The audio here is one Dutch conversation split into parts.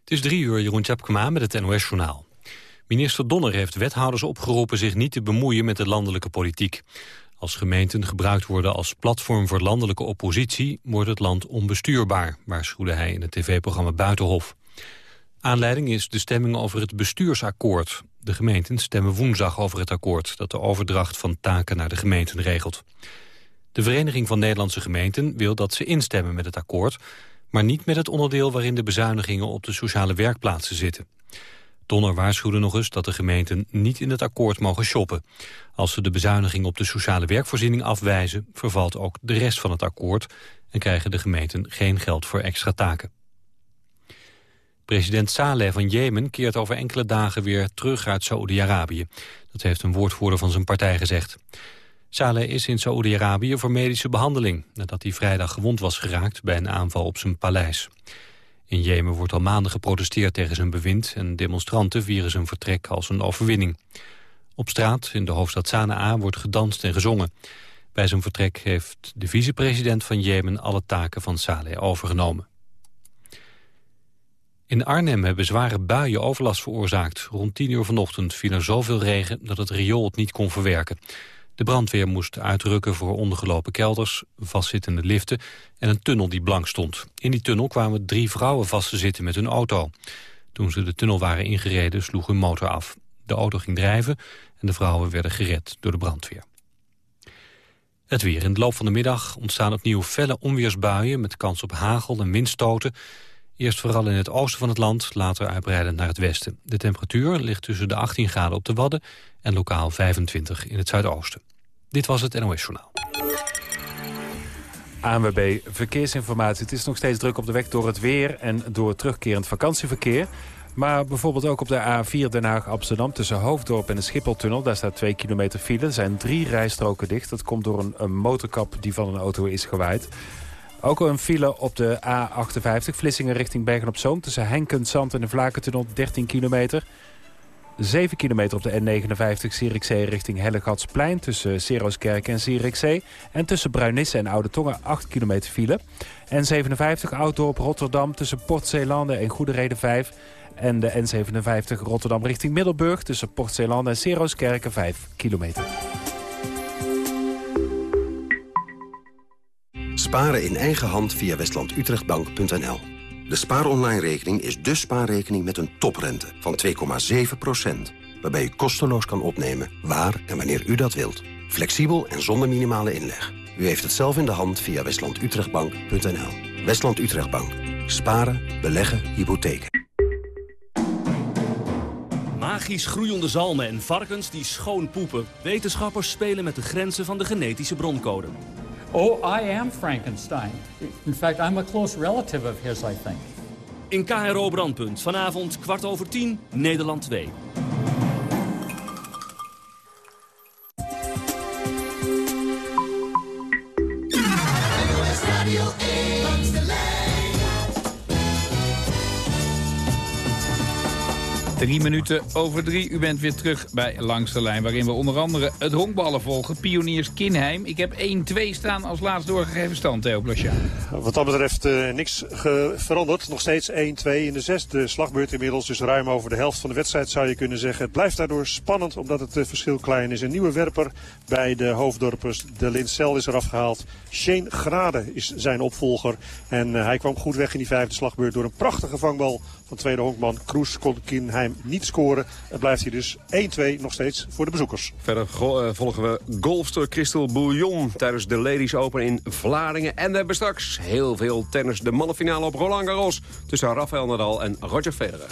Het is drie uur, Jeroen Tjepkema met het NOS-journaal. Minister Donner heeft wethouders opgeroepen zich niet te bemoeien met de landelijke politiek. Als gemeenten gebruikt worden als platform voor landelijke oppositie... wordt het land onbestuurbaar, waarschuwde hij in het tv-programma Buitenhof. Aanleiding is de stemming over het bestuursakkoord. De gemeenten stemmen woensdag over het akkoord... dat de overdracht van taken naar de gemeenten regelt. De Vereniging van Nederlandse Gemeenten wil dat ze instemmen met het akkoord... maar niet met het onderdeel waarin de bezuinigingen op de sociale werkplaatsen zitten. Donner waarschuwde nog eens dat de gemeenten niet in het akkoord mogen shoppen. Als ze de bezuiniging op de sociale werkvoorziening afwijzen... vervalt ook de rest van het akkoord... en krijgen de gemeenten geen geld voor extra taken. President Saleh van Jemen keert over enkele dagen weer terug uit Saoedi-Arabië. Dat heeft een woordvoerder van zijn partij gezegd. Saleh is in Saoedi-Arabië voor medische behandeling... nadat hij vrijdag gewond was geraakt bij een aanval op zijn paleis. In Jemen wordt al maanden geprotesteerd tegen zijn bewind... en demonstranten vieren zijn vertrek als een overwinning. Op straat in de hoofdstad Sanaa wordt gedanst en gezongen. Bij zijn vertrek heeft de vicepresident van Jemen... alle taken van Saleh overgenomen. In Arnhem hebben zware buien overlast veroorzaakt. Rond 10 uur vanochtend viel er zoveel regen dat het riool het niet kon verwerken. De brandweer moest uitrukken voor ondergelopen kelders, vastzittende liften en een tunnel die blank stond. In die tunnel kwamen drie vrouwen vast te zitten met hun auto. Toen ze de tunnel waren ingereden sloeg hun motor af. De auto ging drijven en de vrouwen werden gered door de brandweer. Het weer. In de loop van de middag ontstaan opnieuw felle onweersbuien... met kans op hagel en windstoten. Eerst vooral in het oosten van het land, later uitbreidend naar het westen. De temperatuur ligt tussen de 18 graden op de Wadden... en lokaal 25 in het zuidoosten. Dit was het NOS Journaal. ANWB Verkeersinformatie. Het is nog steeds druk op de weg door het weer en door het terugkerend vakantieverkeer. Maar bijvoorbeeld ook op de A4 Den Haag-Amsterdam tussen Hoofddorp en de Schipholtunnel. Daar staat 2 kilometer file. Er zijn drie rijstroken dicht. Dat komt door een, een motorkap die van een auto is gewaaid. Ook een file op de A58 Vlissingen richting Bergen-op-Zoom... tussen Henkensand en de Vlakentunnel 13 kilometer. 7 kilometer op de N59 Zierikzee richting Hellegatsplein... tussen Seroskerk en Zierikzee. En tussen Bruinisse en Oude Tongen 8 kilometer file. N57 Ouddorp Rotterdam tussen Port Zeelanden en Goedereden 5... En de N57 Rotterdam richting Middelburg tussen Port Zeelanden en Seroskerken 5 kilometer. Sparen in eigen hand via westlandutrechtbank.nl. De spaaronline-rekening is de spaarrekening met een toprente van 2,7%. Waarbij u kosteloos kan opnemen waar en wanneer u dat wilt. Flexibel en zonder minimale inleg. U heeft het zelf in de hand via westlandutrechtbank.nl. Westland Utrechtbank. Sparen, beleggen, hypotheken. Magisch groeiende zalmen en varkens die schoon poepen. Wetenschappers spelen met de grenzen van de genetische broncode. Oh, I am Frankenstein. In fact, I'm a close relative of his, I think. In KRO Brandpunt, vanavond kwart over tien, Nederland 2. Drie minuten over drie. U bent weer terug bij Langs de Lijn... waarin we onder andere het honkballen volgen. Pioniers Kinheim. Ik heb 1-2 staan als laatst doorgegeven stand, Theo Plasja. Wat dat betreft uh, niks veranderd. Nog steeds 1-2 in de zesde slagbeurt inmiddels. Dus ruim over de helft van de wedstrijd zou je kunnen zeggen. Het blijft daardoor spannend omdat het uh, verschil klein is. Een nieuwe werper bij de hoofddorpers. De Lincel is eraf gehaald. Shane Grade is zijn opvolger. En uh, hij kwam goed weg in die vijfde slagbeurt door een prachtige vangbal van tweede honkman Kroes kon Niet scoren. Het blijft hier dus 1-2 nog steeds voor de bezoekers. Verder uh, volgen we golfster Crystal Bouillon tijdens de Ladies Open in Vlaardingen. En we hebben straks heel veel tennis. De mannenfinale op Roland Garros tussen Rafael Nadal en Roger Federer.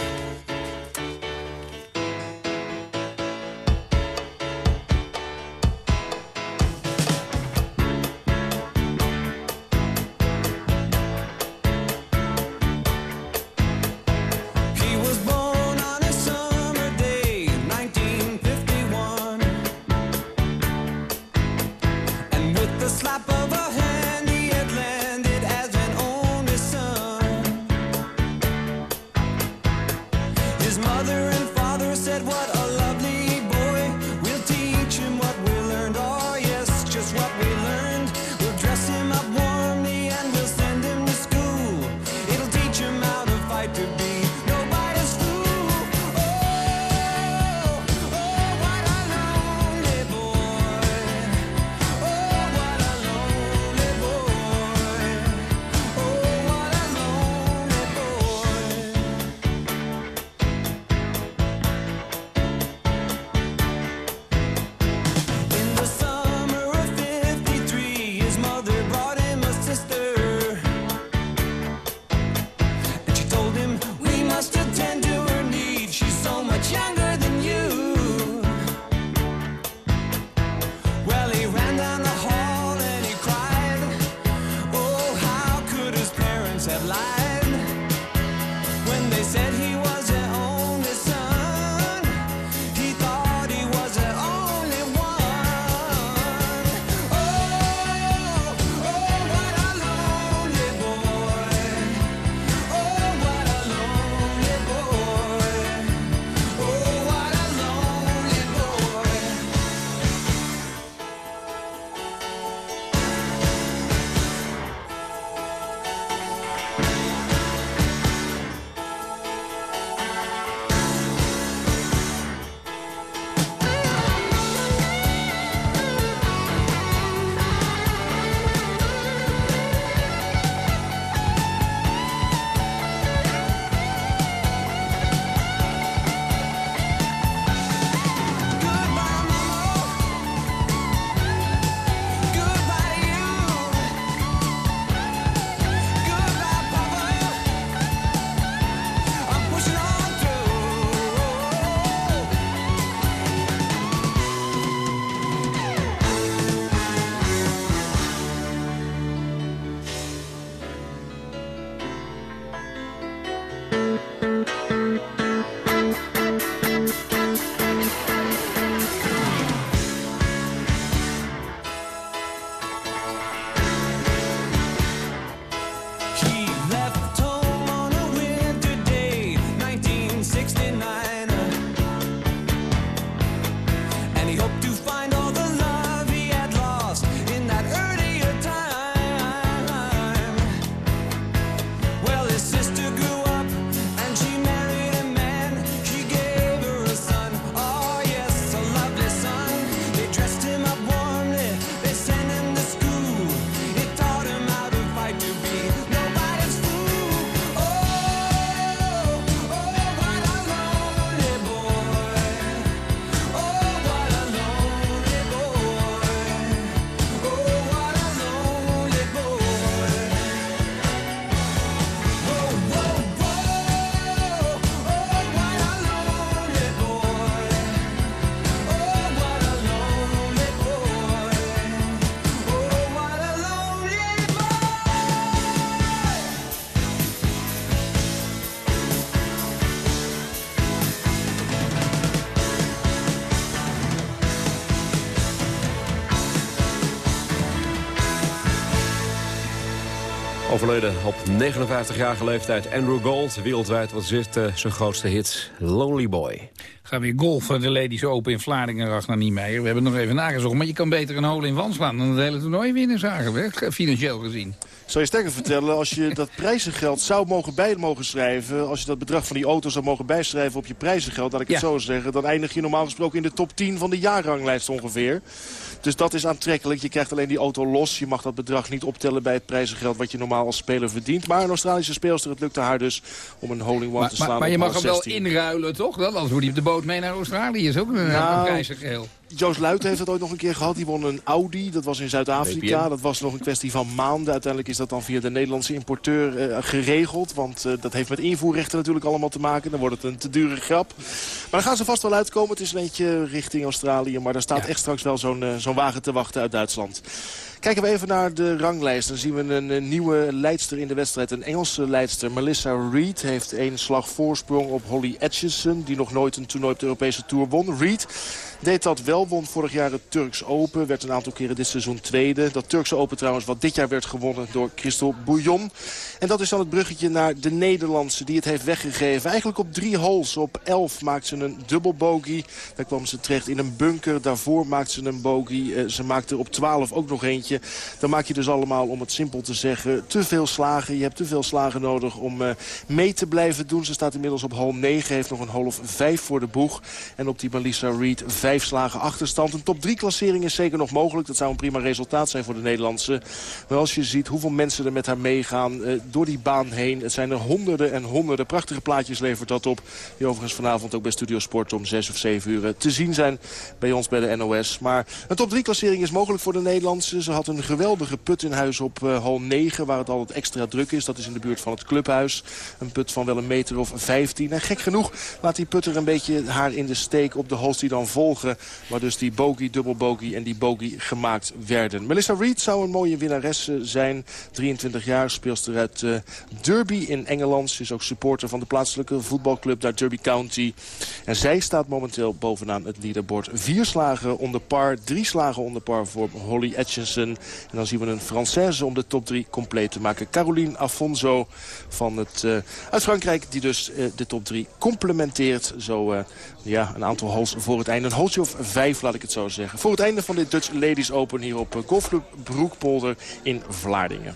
Overleden op 59-jarige leeftijd Andrew Gold. Wereldwijd wat zit uh, zijn grootste hit, Lonely Boy. Gaan weer golfen, de Ladies Open in Vlaardingen, naar Niemeyer. We hebben nog even nagezocht, maar je kan beter een hole in wand slaan... dan het hele toernooi winnen, zagen we, financieel gezien. Zou je sterker vertellen, als je dat prijzengeld zou mogen bij mogen schrijven... als je dat bedrag van die auto zou mogen bijschrijven op je prijzengeld... laat ik het zo zeggen, dan eindig je normaal gesproken in de top 10 van de jaarranglijst ongeveer. Dus dat is aantrekkelijk. Je krijgt alleen die auto los. Je mag dat bedrag niet optellen bij het prijzengeld wat je normaal als speler verdient. Maar een Australische speelster, het lukte haar dus om een holding one te slaan. Maar, maar je mag hem wel inruilen, toch? Dan, anders wordt hij op de boot mee naar Australië. Is ook een, nou, prijzengeld. Joost Luit heeft het ooit nog een keer gehad. Die won een Audi. Dat was in Zuid-Afrika. Dat was nog een kwestie van maanden. Uiteindelijk is dat dan via de Nederlandse importeur uh, geregeld. Want uh, dat heeft met invoerrechten natuurlijk allemaal te maken. Dan wordt het een te dure grap. Maar dan gaan ze vast wel uitkomen. Het is een beetje richting Australië. Maar daar staat echt straks wel zo'n uh, zo'n wagen te wachten uit Duitsland. Kijken we even naar de ranglijst. Dan zien we een, nieuwe leidster in de wedstrijd. Een Engelse leidster. Melissa Reed heeft één slag voorsprong op Holly Atchison. Die nog nooit een toernooi op de Europese Tour won. Reed deed dat wel. Won vorig jaar het Turks Open. Werd een aantal keren dit seizoen tweede. Dat Turkse Open trouwens wat dit jaar werd gewonnen door Christel Bouillon. En dat is dan het bruggetje naar de Nederlandse die het heeft weggegeven. Eigenlijk op drie holes. Op elf maakt ze een dubbel bogey. Daar kwam ze terecht in een bunker. Daarvoor maakt ze een bogey. Eh, ze maakte op 12 ook nog eentje. Dan maak je dus allemaal, om het simpel te zeggen, te veel slagen. Je hebt te veel slagen nodig om uh, mee te blijven doen. Ze staat inmiddels op hole 9. Heeft nog een hole of 5 voor de boeg. En op die Melissa Reed vijf slagen achterstand. Een top 3 klassering is zeker nog mogelijk. Dat zou een prima resultaat zijn voor de Nederlandse. Maar als je ziet hoeveel mensen er met haar meegaan uh, door die baan heen. Het zijn er honderden en honderden. Prachtige plaatjes levert dat op. Die overigens vanavond ook bij Studio Sport om 6 of 7 uur te zien zijn bij ons bij de NOS. Maar een top 3 klassering is mogelijk voor de Nederlandse. Ze had een geweldige put in huis op uh, hal 9 waar het altijd extra druk is. Dat is in de buurt van het clubhuis. Een put van wel een meter of 15. En gek genoeg laat die putter een beetje haar in de steek op de holes die dan volgen. Waar dus die bogey, dubbel bogey en die bogey gemaakt werden. Melissa Reed zou een mooie winnares zijn. 23 jaar, speelster uit uh, Derby in Engeland. Ze is ook supporter van de plaatselijke voetbalclub daar Derby County. En zij staat momenteel bovenaan het leaderboard. Vier slagen onder par, drie slagen onder par voor Holly Atchison. En dan zien we een Française om de top 3 compleet te maken. Caroline Afonso van het, uh, uit Frankrijk die dus uh, de top 3 complementeert. Zo uh, ja, een aantal holes voor het einde. Een holtje of vijf, laat ik het zo zeggen. Voor het einde van dit Dutch Ladies Open hier op Golfclub Broekpolder in Vlaardingen.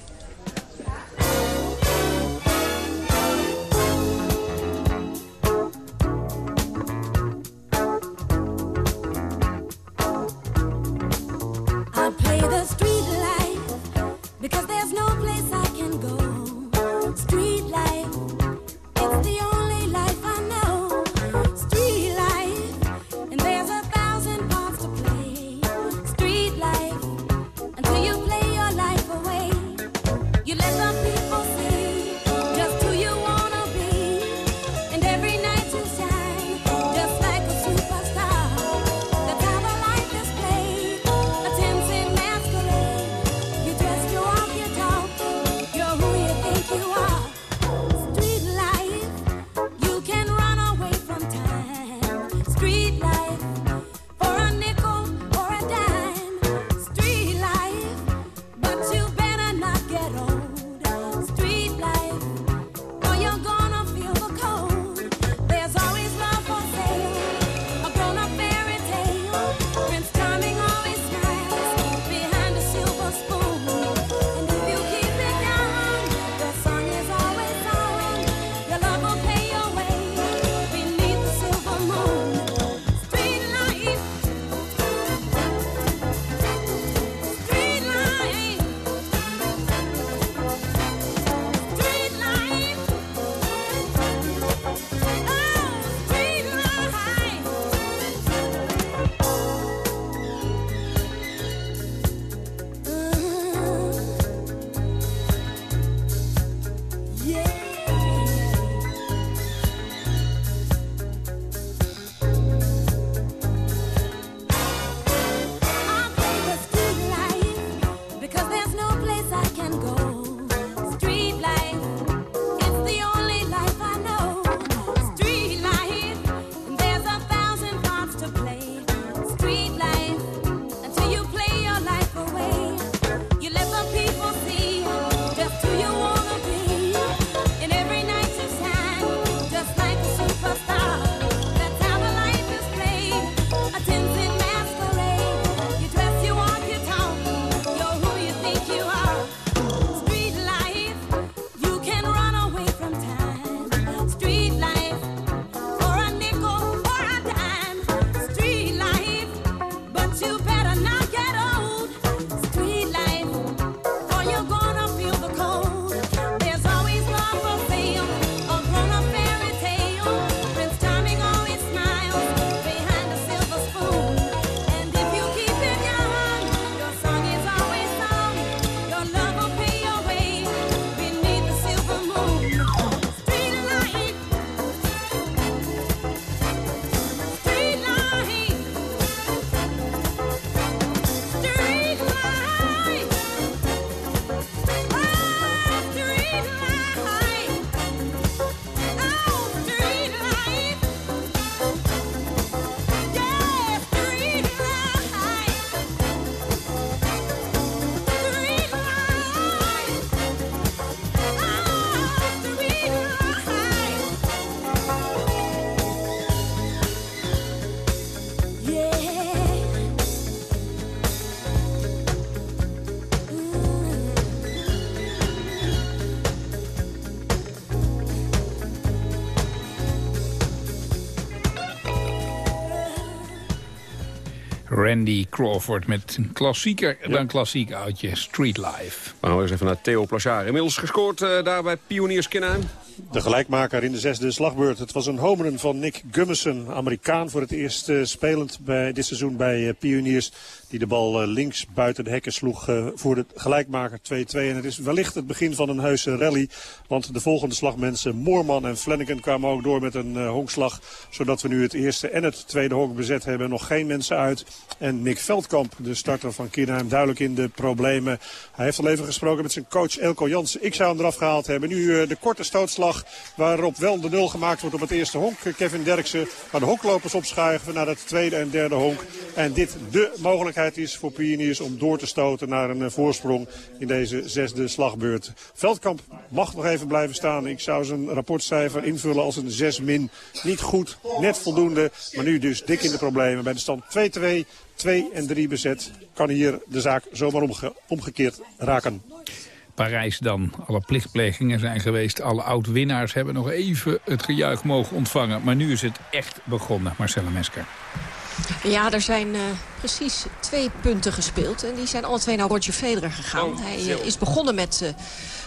Randy Crawford met een klassieker dan klassiek oudje Street Life. We gaan eens even naar Theo Plachard. Inmiddels gescoord uh, daar bij Pioniers Kinheim. De gelijkmaker in de zesde slagbeurt. Het was een homerun van Nick Gummison. Amerikaan voor het eerst uh, spelend bij dit seizoen bij uh, Pioniers. Die de bal uh, links buiten de hekken sloeg voor de gelijkmaker 2-2. En het is wellicht het begin van een heuse rally. Want de volgende slagmensen Moorman en Flanagan kwamen ook door met een honkslag. Zodat we nu het eerste en het tweede honk bezet hebben. Nog geen mensen uit. En Nick Veldkamp, de starter van Kinheim, duidelijk in de problemen. Hij heeft al even gesproken met zijn coach Elko Jansen. Ik zou hem eraf gehaald hebben. Nu de korte stootslag waarop wel de nul gemaakt wordt op het eerste honk. Kevin Derksen, maar de honklopers opschuiven naar het tweede en derde honk. En dit de mogelijkheid is voor Pioniers om door te stoten naar een voorsprong in deze zesde slagbeurt. Veldkamp mag nog even blijven staan. Ik zou zijn rapportcijfer invullen als een 6 min. Niet goed, net voldoende, maar nu dus dik in de problemen. Bij de stand 2-2, 2 en 3 bezet kan hier de zaak zomaar omge omgekeerd raken. Parijs dan. Alle plichtplegingen zijn geweest. Alle oud-winnaars hebben nog even het gejuich mogen ontvangen. Maar nu is het echt begonnen, Marcella Mesker. Ja, er zijn uh, precies twee punten gespeeld. En die zijn alle twee naar Roger Federer gegaan. Oh, Hij uh, is begonnen met uh,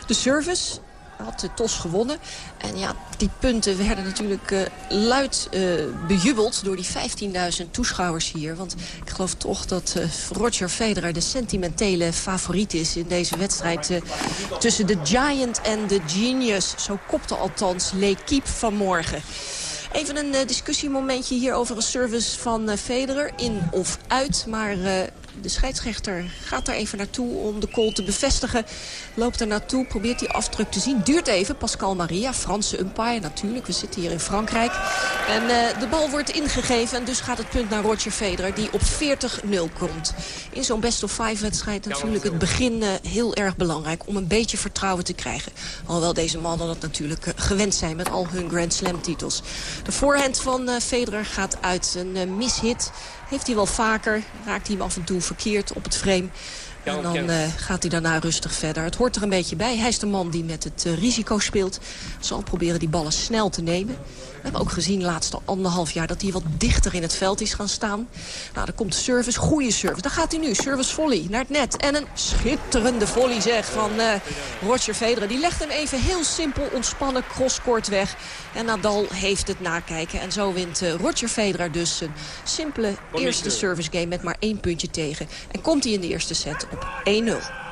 de service had de TOS gewonnen. En ja, die punten werden natuurlijk uh, luid uh, bejubeld door die 15.000 toeschouwers hier. Want ik geloof toch dat uh, Roger Federer de sentimentele favoriet is in deze wedstrijd. tussen de Giant en de Genius. Zo kopte althans L'Equipe vanmorgen. Even een discussiemomentje hier over een service van Federer. In of uit. Maar de scheidsrechter gaat daar even naartoe om de call te bevestigen. Loopt er naartoe, probeert die afdruk te zien. Duurt even, Pascal Maria, Franse umpire natuurlijk. We zitten hier in Frankrijk. En uh, de bal wordt ingegeven en dus gaat het punt naar Roger Federer... die op 40-0 komt. In zo'n best-of-five-wedstrijd natuurlijk het begin uh, heel erg belangrijk... om een beetje vertrouwen te krijgen. Alhoewel deze mannen dat natuurlijk uh, gewend zijn met al hun Grand Slam-titels. De voorhand van Federer gaat uit een mishit... Heeft hij wel vaker, raakt hij hem af en toe verkeerd op het frame. En dan uh, gaat hij daarna rustig verder. Het hoort er een beetje bij. Hij is de man die met het uh, risico speelt. Zal proberen die ballen snel te nemen. We hebben ook gezien de laatste anderhalf jaar dat hij wat dichter in het veld is gaan staan. Nou, dan komt de service, goede service. Dan gaat hij nu, service volley, naar het net. En een schitterende volley zeg van uh, Roger Federer. Die legt hem even heel simpel, ontspannen, crosskort weg. En Nadal heeft het nakijken. En zo wint Roger Federer dus een simpele eerste service game met maar één puntje tegen. En komt hij in de eerste set op 1-0.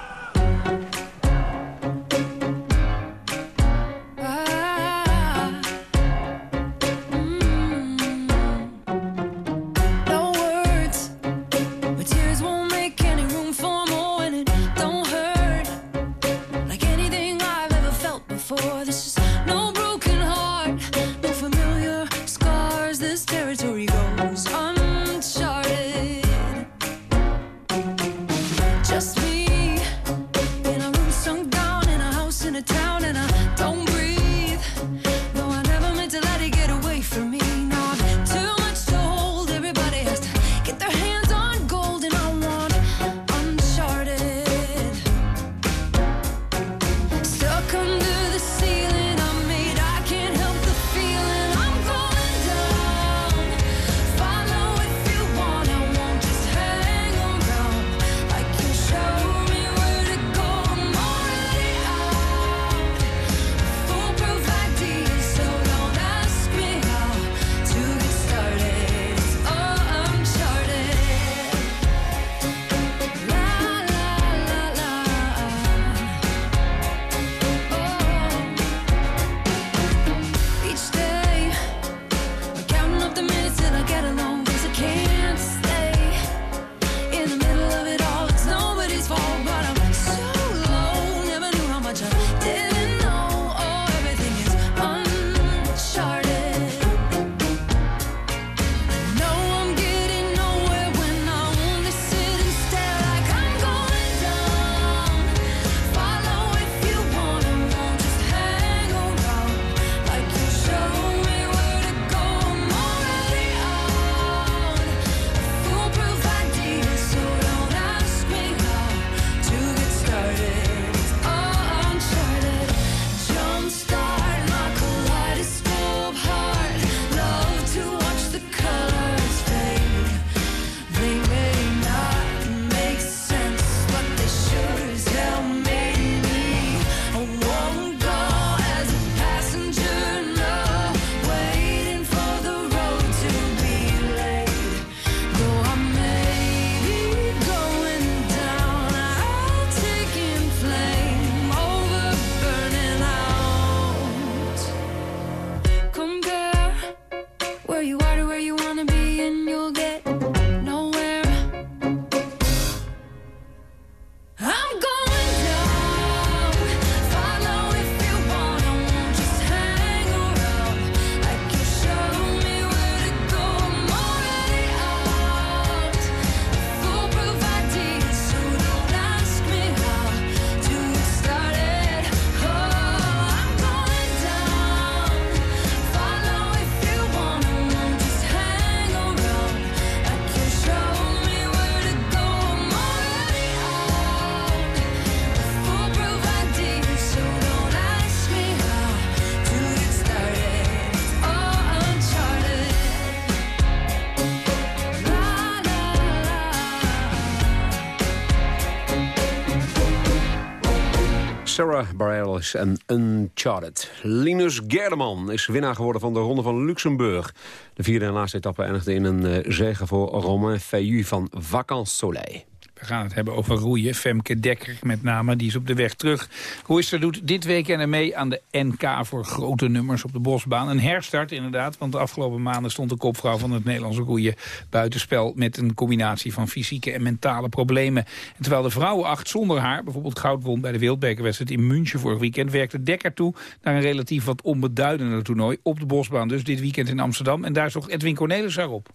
Sarah Bareilles en Uncharted. Linus Gerdeman is winnaar geworden van de Ronde van Luxemburg. De vierde en laatste etappe eindigde in een uh, zege voor Romain Feillu van Vacances Soleil. We gaan het hebben over roeien. Femke Dekker met name, die is op de weg terug. Roeister doet dit weekend mee aan de NK voor grote nummers op de bosbaan. Een herstart inderdaad, want de afgelopen maanden stond de kopvrouw van het Nederlandse roeien buitenspel... met een combinatie van fysieke en mentale problemen. En terwijl de vrouwen acht zonder haar bijvoorbeeld goud won bij de wereldbekerwedstrijd in München vorig weekend... werkte Dekker toe naar een relatief wat onbeduidender toernooi op de bosbaan. Dus dit weekend in Amsterdam. En daar zocht Edwin Cornelis op.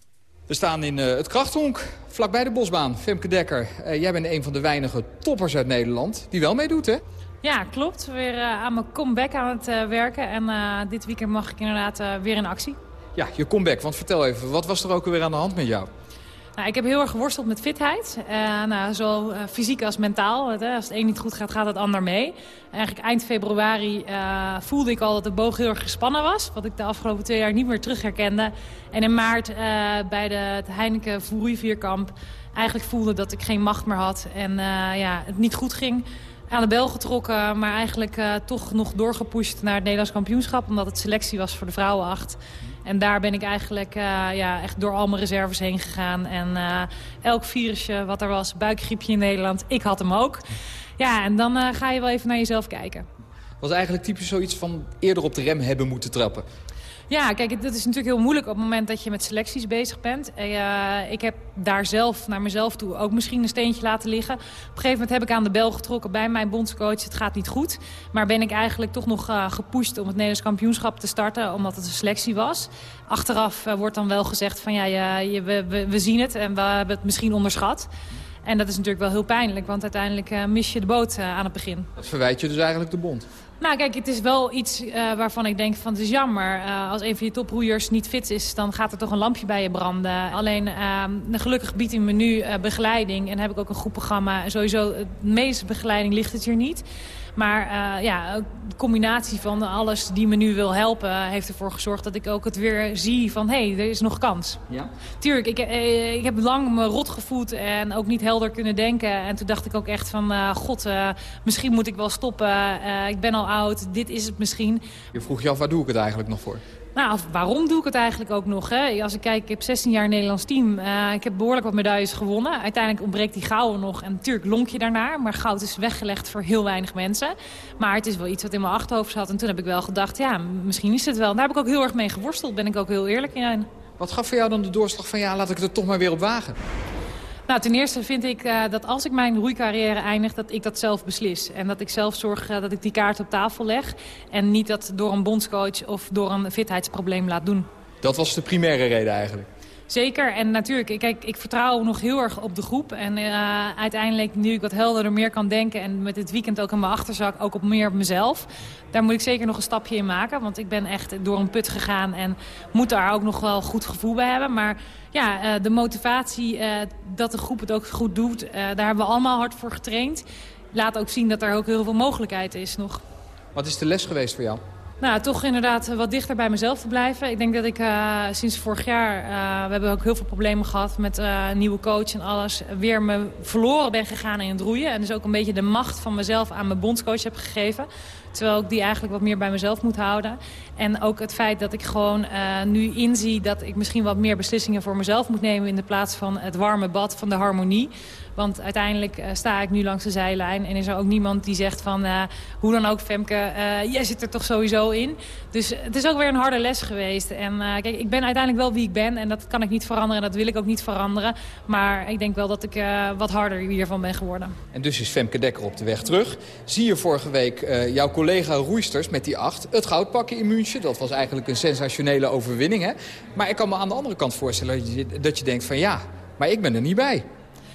We staan in uh, het krachthonk, vlakbij de bosbaan. Femke Dekker, uh, jij bent een van de weinige toppers uit Nederland die wel meedoet, hè? Ja, klopt. Weer uh, aan mijn comeback aan het werken. En dit weekend mag ik inderdaad weer in actie. Ja, je comeback. Want vertel even, wat was er ook alweer aan de hand met jou? Nou, ik heb heel erg geworsteld met fitheid. Uh, nou, zowel uh, fysiek als mentaal. Het, als het een niet goed gaat, gaat het ander mee. Eigenlijk eind februari voelde ik al dat de boog heel erg gespannen was. Wat ik de afgelopen twee jaar niet meer terug herkende. En in maart bij de, het Heineken Vierkamp eigenlijk voelde dat ik geen macht meer had. En ja, het niet goed ging aan de bel getrokken, maar eigenlijk toch nog doorgepusht naar het Nederlands kampioenschap. Omdat het selectie was voor de vrouwen acht. En daar ben ik eigenlijk uh, ja, echt door al mijn reserves heen gegaan. En uh, elk virusje wat er was, buikgriepje in Nederland, ik had hem ook. Ja, en dan uh, ga je wel even naar jezelf kijken. Was eigenlijk typisch zoiets van eerder op de rem hebben moeten trappen? Ja, kijk, dat is natuurlijk heel moeilijk op het moment dat je met selecties bezig bent. Uh, ik heb daar zelf, naar mezelf toe, ook misschien een steentje laten liggen. Op een gegeven moment heb ik aan de bel getrokken bij mijn bondscoach. Het gaat niet goed. Maar ben ik eigenlijk toch nog uh, gepusht om het Nederlands kampioenschap te starten. Omdat het een selectie was. Achteraf uh, wordt dan wel gezegd van ja, je, je, we, we zien het en we hebben het misschien onderschat. En dat is natuurlijk wel heel pijnlijk, want uiteindelijk mis je de boot aan het begin. Dat verwijt je dus eigenlijk de bond? Nou kijk, het is wel iets uh, waarvan ik denk van het is jammer. Uh, als een van je toproeiers niet fit is, dan gaat er toch een lampje bij je branden. Alleen uh, gelukkig biedt hij me nu begeleiding en heb ik ook een goed programma. En sowieso, de meeste begeleiding ligt het hier niet. Maar uh, ja, de combinatie van alles die me nu wil helpen... heeft ervoor gezorgd dat ik ook het weer zie van... hé, hey, er is nog kans. Ja? Tuurlijk, ik, eh, ik heb lang me rot gevoeld en ook niet helder kunnen denken. En toen dacht ik ook echt van... Uh, god, uh, misschien moet ik wel stoppen. ik ben al oud, dit is het misschien. Je vroeg je af, waar doe ik het eigenlijk nog voor? Nou, waarom doe ik het eigenlijk ook nog? Hè? Als ik kijk, ik heb 16 jaar Nederlands team. Uh, ik heb behoorlijk wat medailles gewonnen. Uiteindelijk ontbreekt die gouden nog. En natuurlijk lonk je daarnaar. Maar goud is weggelegd voor heel weinig mensen. Maar het is wel iets wat in mijn achterhoofd zat. En toen heb ik wel gedacht, ja, misschien is het wel. Daar heb ik ook heel erg mee geworsteld. Ben ik ook heel eerlijk in. Wat gaf voor jou dan de doorslag van, ja, laat ik er toch maar weer op wagen? Nou, ten eerste vind ik uh, dat als ik mijn roeicarrière eindig, dat ik dat zelf beslis. En dat ik zelf zorg uh, dat ik die kaart op tafel leg. En niet dat door een bondscoach of door een fitheidsprobleem laat doen. Dat was de primaire reden eigenlijk? Zeker. En natuurlijk, kijk, ik vertrouw nog heel erg op de groep. En uh, uiteindelijk, nu ik wat helderder meer kan denken... en met dit weekend ook in mijn achterzak, ook op meer op mezelf... daar moet ik zeker nog een stapje in maken. Want ik ben echt door een put gegaan en moet daar ook nog wel goed gevoel bij hebben. Maar ja, uh, de motivatie uh, dat de groep het ook goed doet... daar hebben we allemaal hard voor getraind. Laat ook zien dat er ook heel veel mogelijkheid is nog. Wat is de les geweest voor jou? Nou, toch inderdaad wat dichter bij mezelf te blijven. Ik denk dat ik uh, sinds vorig jaar, uh, we hebben ook heel veel problemen gehad met uh, nieuwe coach en alles, weer me verloren ben gegaan in het roeien. En dus ook een beetje de macht van mezelf aan mijn bondscoach heb gegeven. Terwijl ik die eigenlijk wat meer bij mezelf moet houden. En ook het feit dat ik gewoon nu inzie dat ik misschien wat meer beslissingen voor mezelf moet nemen... in de plaats van het warme bad van de harmonie. Want uiteindelijk uh, sta ik nu langs de zijlijn. En is er ook niemand die zegt van, uh, hoe dan ook Femke, uh, jij zit er toch sowieso in. Dus het is ook weer een harde les geweest. En kijk, ik ben uiteindelijk wel wie ik ben. En dat kan ik niet veranderen. En dat wil ik ook niet veranderen. Maar ik denk wel dat ik wat harder hiervan ben geworden. En dus is Femke Dekker op de weg terug. Zie je vorige week jouw collega roeisters met die acht het goud pakken in München. Dat was eigenlijk een sensationele overwinning. Hè? Maar ik kan me aan de andere kant voorstellen dat je, dat je denkt van ja, maar ik ben er niet bij.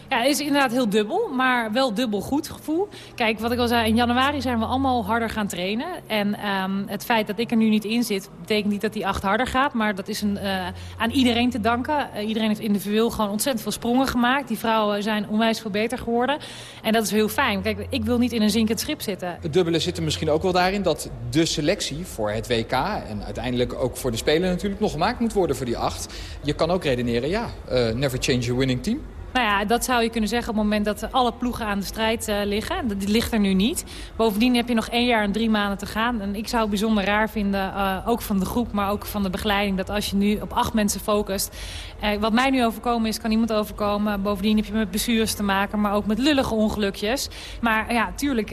Ja, het is inderdaad heel dubbel, maar wel dubbel goed gevoel. Kijk, wat ik al zei, in januari zijn we allemaal harder gaan trainen. En um, het feit dat ik er nu niet in zit, betekent niet dat die acht harder gaat. Maar dat is een, uh, aan iedereen te danken. Uh, iedereen heeft individueel gewoon ontzettend veel sprongen gemaakt. Die vrouwen zijn onwijs veel beter geworden. En dat is heel fijn. Kijk, ik wil niet in een zinkend schip zitten. Het dubbele zit er misschien ook wel daarin dat de selectie voor het WK... en uiteindelijk ook voor de Spelen natuurlijk nog gemaakt moet worden voor die acht. Je kan ook redeneren, ja, uh, never change a winning team. Nou ja, dat zou je kunnen zeggen op het moment dat alle ploegen aan de strijd uh, liggen. Dat ligt er nu niet. Bovendien heb je nog één jaar en drie maanden te gaan. En ik zou het bijzonder raar vinden, uh, ook van de groep, maar ook van de begeleiding... dat als je nu op acht mensen focust... Uh, wat mij nu overkomen is, kan niemand overkomen. Bovendien heb je met blessures te maken, maar ook met lullige ongelukjes. Maar ja, tuurlijk,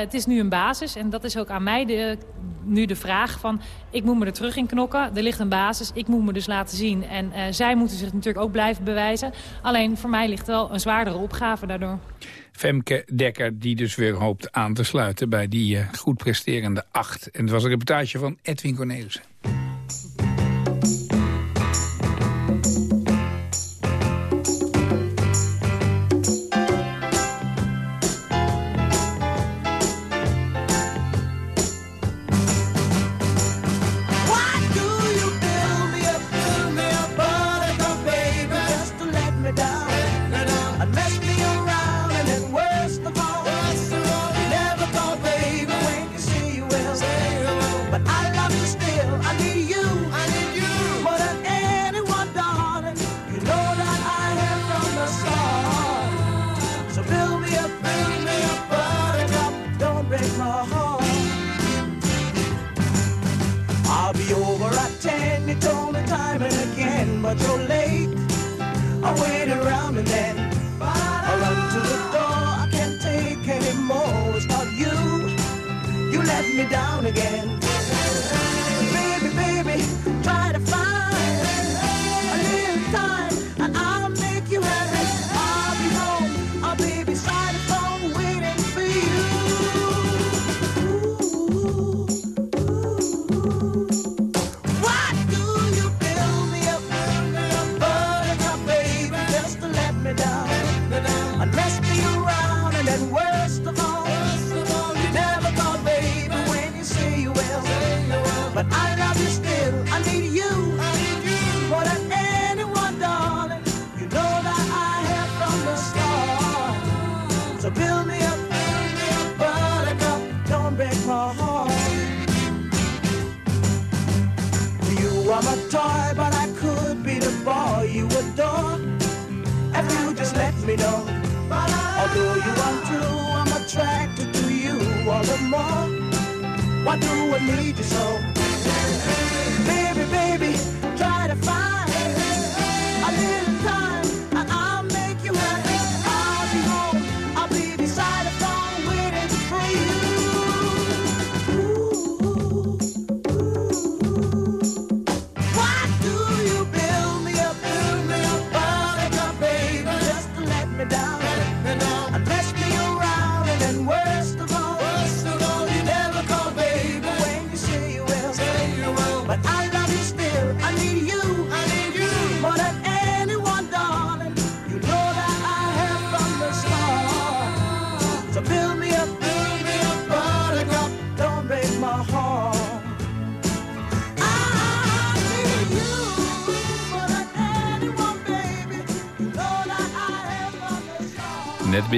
het is nu een basis. En dat is ook aan mij de, nu de vraag van... ik moet me er terug in knokken, er ligt een basis, ik moet me dus laten zien. En zij moeten zich natuurlijk ook blijven bewijzen. Alleen voor mij ligt wel een zwaardere opgave daardoor. Femke Dekker, die dus weer hoopt aan te sluiten bij die uh, goed presterende acht. En het was een reportage van Edwin Cornelissen. Net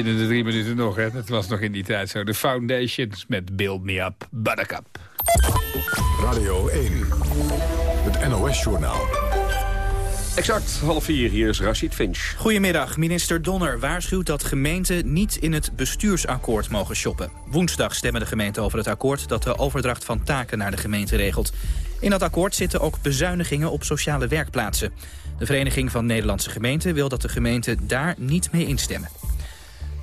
binnen de drie minuten nog, hè. Dat was nog in die tijd zo. De Foundations met Build Me Up, Buttercup. Radio 1, het NOS-journaal. Exact half vier, hier is Rashid Finch. Goedemiddag. Minister Donner waarschuwt dat gemeenten niet in het bestuursakkoord mogen shoppen. Woensdag stemmen de gemeenten over het akkoord dat de overdracht van taken naar de gemeente regelt. In dat akkoord zitten ook bezuinigingen op sociale werkplaatsen. De Vereniging van Nederlandse Gemeenten wil dat de gemeenten daar niet mee instemmen.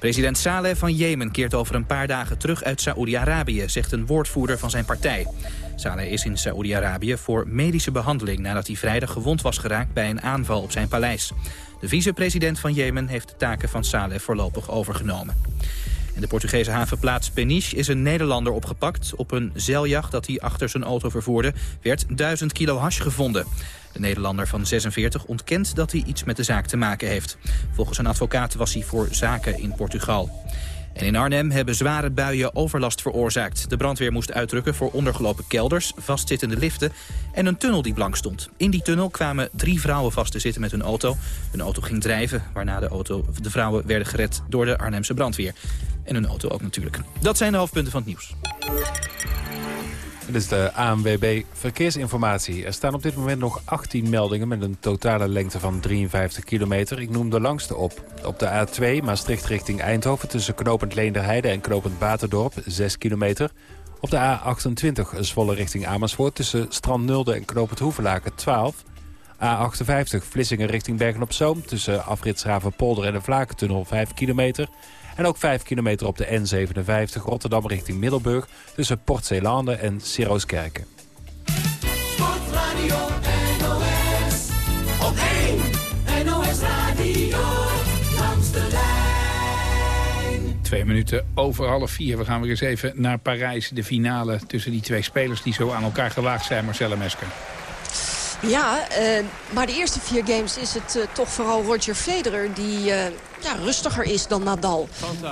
President Saleh van Jemen keert over een paar dagen terug uit Saoedi-Arabië, zegt een woordvoerder van zijn partij. Saleh is in Saoedi-Arabië voor medische behandeling nadat hij vrijdag gewond was geraakt bij een aanval op zijn paleis. De vicepresident van Jemen heeft de taken van Saleh voorlopig overgenomen. In de Portugese havenplaats Peniche is een Nederlander opgepakt. Op een zeiljacht dat hij achter zijn auto vervoerde werd 1000 kilo hash gevonden. De Nederlander van 46 ontkent dat hij iets met de zaak te maken heeft. Volgens een advocaat was hij voor zaken in Portugal. En in Arnhem hebben zware buien overlast veroorzaakt. De brandweer moest uitdrukken voor ondergelopen kelders, vastzittende liften en een tunnel die blank stond. In die tunnel kwamen drie vrouwen vast te zitten met hun auto. Hun auto ging drijven, waarna de, auto, de vrouwen werden gered door de Arnhemse brandweer. En hun auto ook natuurlijk. Dat zijn de hoofdpunten van het nieuws. Dit is de ANWB Verkeersinformatie. Er staan op dit moment nog 18 meldingen met een totale lengte van 53 kilometer. Ik noem de langste op. Op de A2 Maastricht richting Eindhoven tussen knopend Leenderheide en knopend Baterdorp 6 kilometer. Op de A28 Zwolle richting Amersfoort tussen Strand Nulde en knopend Hoevelaken 12. A58 Vlissingen richting Bergen-op-Zoom tussen Afritsravenpolder en de Vlakentunnel 5 kilometer. En ook 5 kilometer op de N57 Rotterdam richting Middelburg... tussen Port Zeelanden en Sirooskerken. Sportradio NOS, op 1 NOS Radio, langs de lijn. Twee minuten over half vier. We gaan weer eens even naar Parijs. De finale tussen die twee spelers die zo aan elkaar gewaagd zijn. Marcella Mesker. Ja, uh, maar de eerste vier games is het uh, toch vooral Roger Federer... die uh, ja, rustiger is dan Nadal.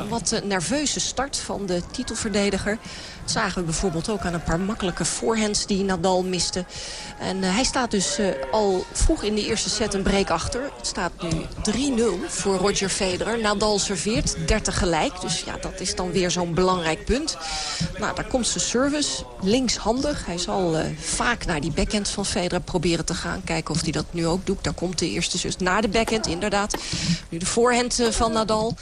Wat nerveuze start van de titelverdediger. Dat zagen we bijvoorbeeld ook aan een paar makkelijke forehands die Nadal miste. En hij staat dus al vroeg in de eerste set een break achter. Het staat nu 3-0 voor Roger Federer. Nadal serveert 30 gelijk. Dus ja, dat is dan weer zo'n belangrijk punt. Nou, daar komt zijn service. Linkshandig. Hij zal vaak naar die backhand van Federer proberen te gaan. Kijken of hij dat nu ook doet. Daar komt de eerste zus naar de backhand, inderdaad. Nu de voorhand van Nadal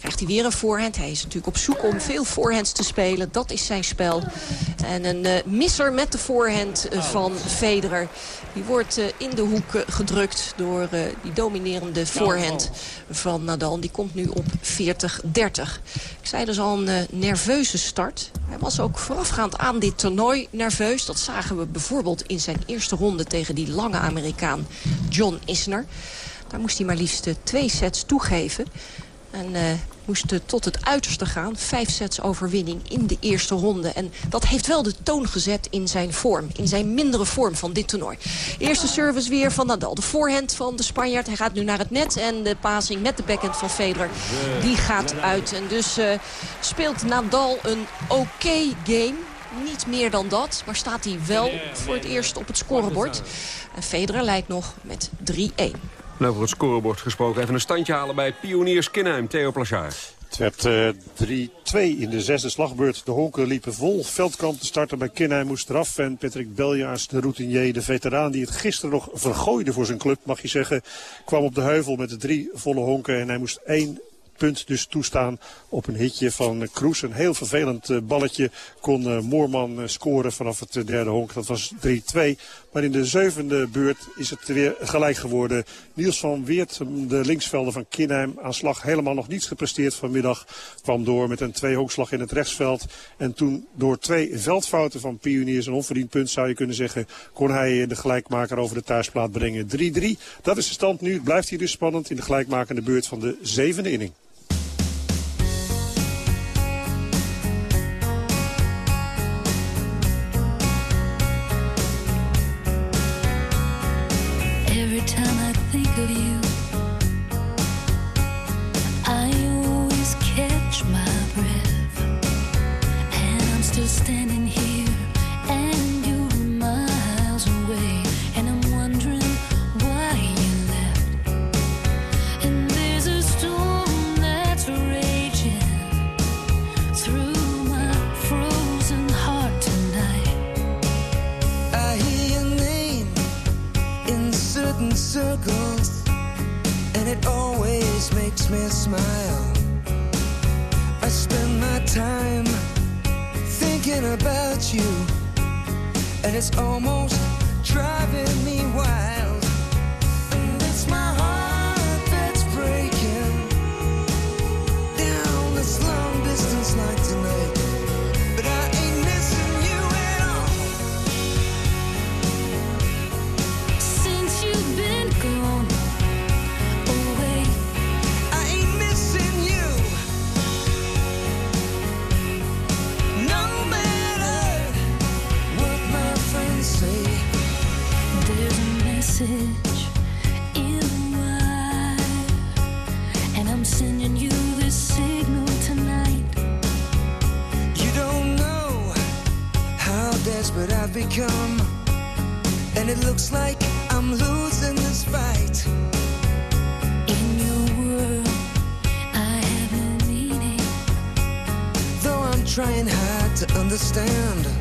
krijgt hij weer een voorhand. Hij is natuurlijk op zoek om veel voorhands te spelen. Dat is zijn spel. En een uh, misser met de voorhand uh, van Federer. Die wordt uh, in de hoek gedrukt door die dominerende voorhand van Nadal. Die komt nu op 40-30. Ik zei dus al een nerveuze start. Hij was ook voorafgaand aan dit toernooi nerveus. Dat zagen we bijvoorbeeld in zijn eerste ronde tegen die lange Amerikaan John Isner. Daar moest hij maar liefst twee sets toegeven. En uh, moest tot het uiterste gaan. Vijf sets overwinning in de eerste ronde. En dat heeft wel de toon gezet in zijn vorm. In zijn mindere vorm van dit toernooi. Eerste service weer van Nadal. De voorhand van de Spanjaard. Hij gaat nu naar het net. En de passing met de backhand van Federer. Die gaat uit. En dus uh, speelt Nadal een oké game. Niet meer dan dat. Maar staat hij wel voor het eerst op het scorebord. En Federer lijkt nog met 3-1. En over het scorebord gesproken. Even een standje halen bij Pioniers Kinheim. Theo Plachard. Het werd uh, 3-2 in de zesde slagbeurt. De honken liepen vol. Veldkamp te starten bij Kinheim moest eraf. En Patrick Beljaars, de routinier, de veteraan die het gisteren nog vergooide voor zijn club, mag je zeggen, kwam op de heuvel met de drie volle honken. En hij moest één punt dus toestaan op een hitje van Kroes. Een heel vervelend balletje kon Moorman scoren vanaf het derde honk. Dat was 3-2. Maar in de zevende beurt is het weer gelijk geworden. Niels van Weert, de linksvelder van Kinheim, aan slag helemaal nog niets gepresteerd vanmiddag. Kwam door met een tweehonkslag in het rechtsveld. En toen door twee veldfouten van Pioniers, een onverdiend punt zou je kunnen zeggen, kon hij de gelijkmaker over de thuisplaat brengen. 3-3, dat is de stand nu. Blijft hier dus spannend in de gelijkmakende beurt van de zevende inning. Understand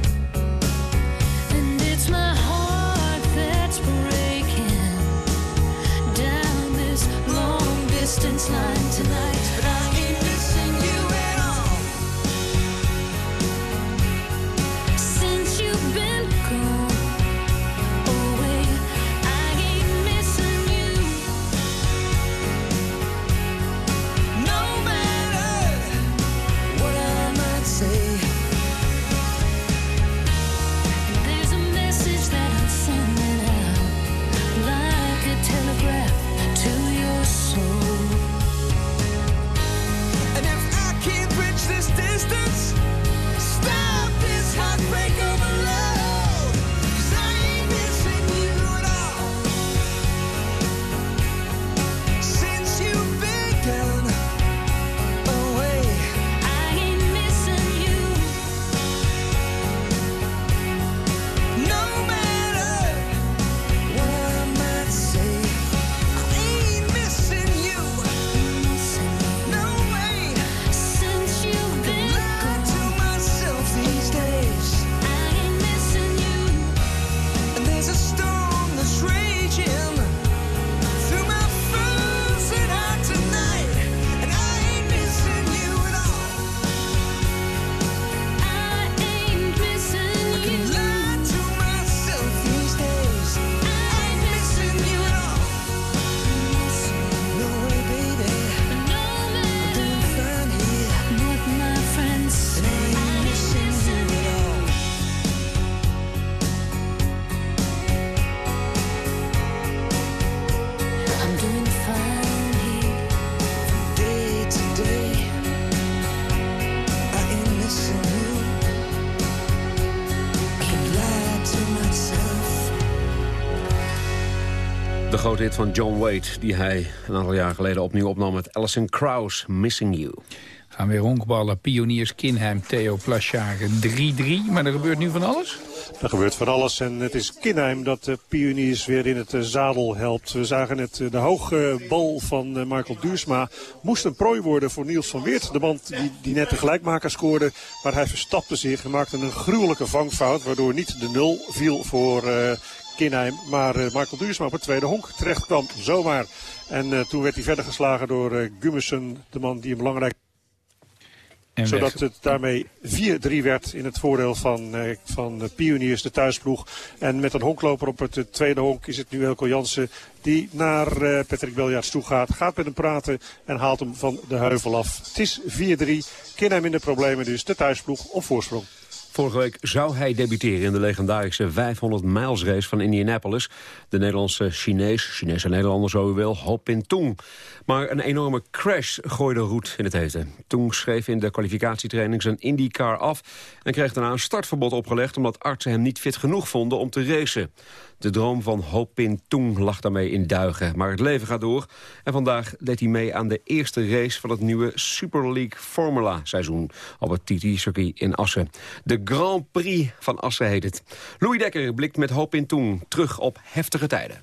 Hit van John Waite, die hij een aantal jaar geleden opnieuw opnam met Alison Krauss, Missing You. Gaan weer honkballen. Pioniers Kinheim, Theo Plasjagen 3-3. Maar er gebeurt nu van alles? Er gebeurt van alles en het is Kinheim dat de pioniers weer in het eh, zadel helpt. We zagen net eh, de hoge bal van eh, Michael Duursma. Moest een prooi worden voor Niels van Weert. De man die, die net de gelijkmaker scoorde. Maar hij verstapte zich en maakte een gruwelijke vangfout. Waardoor niet de nul viel voor eh, Kinheim. Maar eh, Michael Duursma op het tweede honk terecht kwam. Zomaar. En eh, toen werd hij verder geslagen door Gummersen. De man die een belangrijk En zodat weg. het daarmee 4-3 werd in het voordeel van, van de Pioniers, de thuisploeg. En met een honkloper op het tweede honk is het nu Elko Jansen die naar Patrick Beljaarts toe gaat. Gaat met hem praten en haalt hem van de heuvel af. Het is 4-3. Kinheim in de problemen dus. De thuisploeg op voorsprong. Vorige week zou hij debuteren in de legendarische 500 miles race van Indianapolis. De Nederlandse Chinees, Chinese Nederlander zo u wil, Ho Pin Tung. Maar een enorme crash gooide roet in het eten. Tung schreef in de kwalificatietraining zijn IndyCar af... en kreeg daarna een startverbod opgelegd... omdat artsen hem niet fit genoeg vonden om te racen. De droom van Ho Pin Tung lag daarmee in duigen. Maar het leven gaat door. En vandaag deed hij mee aan de eerste race van het nieuwe Super League Formula seizoen. Op het TT-circuit in Assen. De Grand Prix van Assen heet het. Louis Dekker blikt met Ho Pin Tung terug op heftige tijden.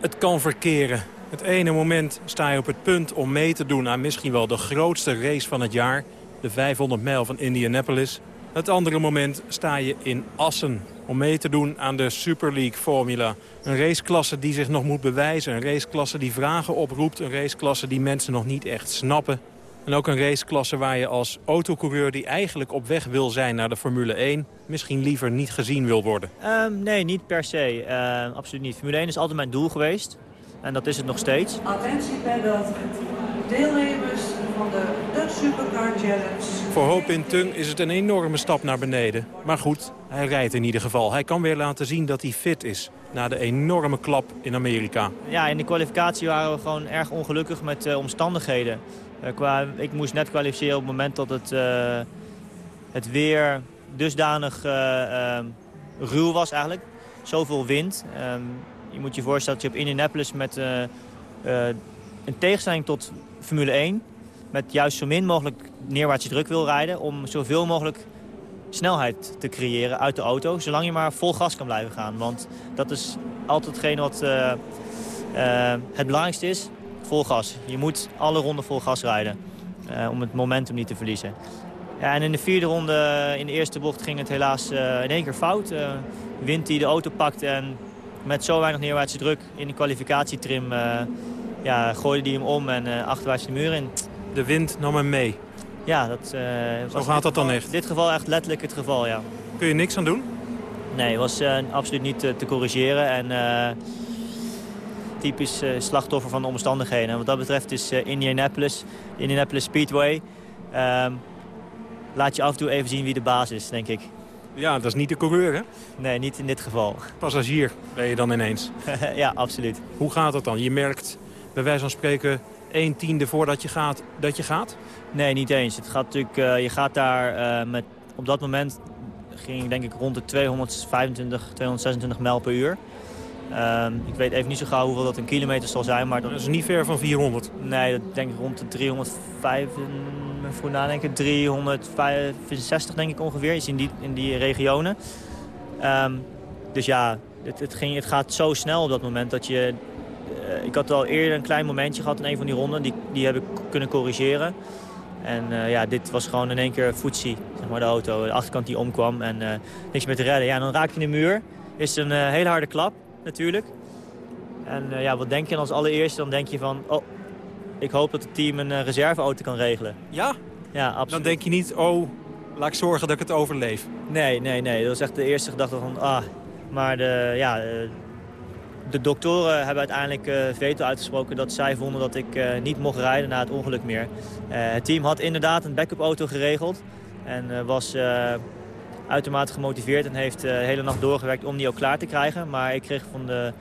Het kan verkeren. Het ene moment sta je op het punt om mee te doen aan misschien wel de grootste race van het jaar. De 500 mijl van Indianapolis. Het andere moment sta je in Assen om mee te doen aan de Super League Formula. Een raceklasse die zich nog moet bewijzen. Een raceklasse die vragen oproept. Een raceklasse die mensen nog niet echt snappen. En ook een raceklasse waar je als autocoureur die eigenlijk op weg wil zijn naar de Formule 1... misschien liever niet gezien wil worden. Ehm, nee, niet per se. Ehm, absoluut niet. Formule 1 is altijd mijn doel geweest. En dat is het nog steeds. Attentie bij dat deelnemers van de Dutch Supercar Challenge. Voor Hoop in Tung is het een enorme stap naar beneden. Maar goed, hij rijdt in ieder geval. Hij kan weer laten zien dat hij fit is. Na de enorme klap in Amerika. Ja, in de kwalificatie waren we gewoon erg ongelukkig met eh, omstandigheden. Eh, qua, ik moest net kwalificeren op het moment dat het, eh, het weer dusdanig eh, ruw was eigenlijk. Zoveel wind. Ehm, je moet je voorstellen dat je op Indianapolis met een tegenstelling tot Formule 1... met juist zo min mogelijk neerwaartse druk wil rijden... om zoveel mogelijk snelheid te creëren uit de auto... zolang je maar vol gas kan blijven gaan. Want dat is altijd hetgeen wat het belangrijkste is. Vol gas. Je moet alle ronden vol gas rijden. eh, om het momentum niet te verliezen. Ja, en in de vierde ronde, in de eerste bocht, ging het helaas eh, in één keer fout. Eh, wind die de auto pakt. En met zo weinig neerwaartse druk in de kwalificatietrim eh, ja, gooide hij hem om en eh, achterwaarts de muur in. De wind nam hem mee. Ja, dat eh, Zo was gaat dat dan echt? In dit geval echt letterlijk het geval, ja. Kun je niks aan doen? Nee, was eh, absoluut niet eh, te corrigeren. En eh, typisch eh, slachtoffer van de omstandigheden. En wat dat betreft is eh, Indianapolis, Indianapolis Speedway... ehm, laat je af en toe even zien wie de baas is, denk ik. Ja, dat is niet de coureur, hè? Nee, niet in dit geval. Passagier ben je dan ineens. ja, absoluut. Hoe gaat het dan? Je merkt bij wijze van spreken één tiende voordat je gaat, dat je gaat? Nee, niet eens. Het gaat natuurlijk, eh, je gaat daar met... Op dat moment ging ik denk ik rond de 225, 226 mijl per uur. Ehm, ik weet even niet zo gauw hoeveel dat een kilometer zal zijn, maar... Dat is niet ver van 400. Nee, dat denk ik rond de 305, voor nadenken, 365 denk ik ongeveer. Is in die, in die regionen. Ehm, dus ja, het, het, ging, het gaat zo snel op dat moment dat je... eh, ik had al eerder een klein momentje gehad in een van die ronden. Die, die heb ik kunnen corrigeren. En eh, ja, dit was gewoon in één keer footsie, zeg maar, de auto. De achterkant die omkwam en eh, niks meer te redden. Ja, dan raak je in de muur. Is een hele harde klap, natuurlijk. En eh, ja, wat denk je dan als allereerste? Dan denk je van, oh, ik hoop dat het team een eh, reserveauto kan regelen. Ja? Ja, absoluut. Dan denk je niet, oh, laat ik zorgen dat ik het overleef. Nee, nee, nee. Dat was echt de eerste gedachte van, ah. Maar de, ja, eh, de doktoren hebben uiteindelijk veto uitgesproken dat zij vonden dat ik niet mocht rijden na het ongeluk meer. Het team had inderdaad een backup auto geregeld en was uitermate gemotiveerd en heeft eh, de hele nacht doorgewerkt om die ook klaar te krijgen. Maar ik kreeg van de,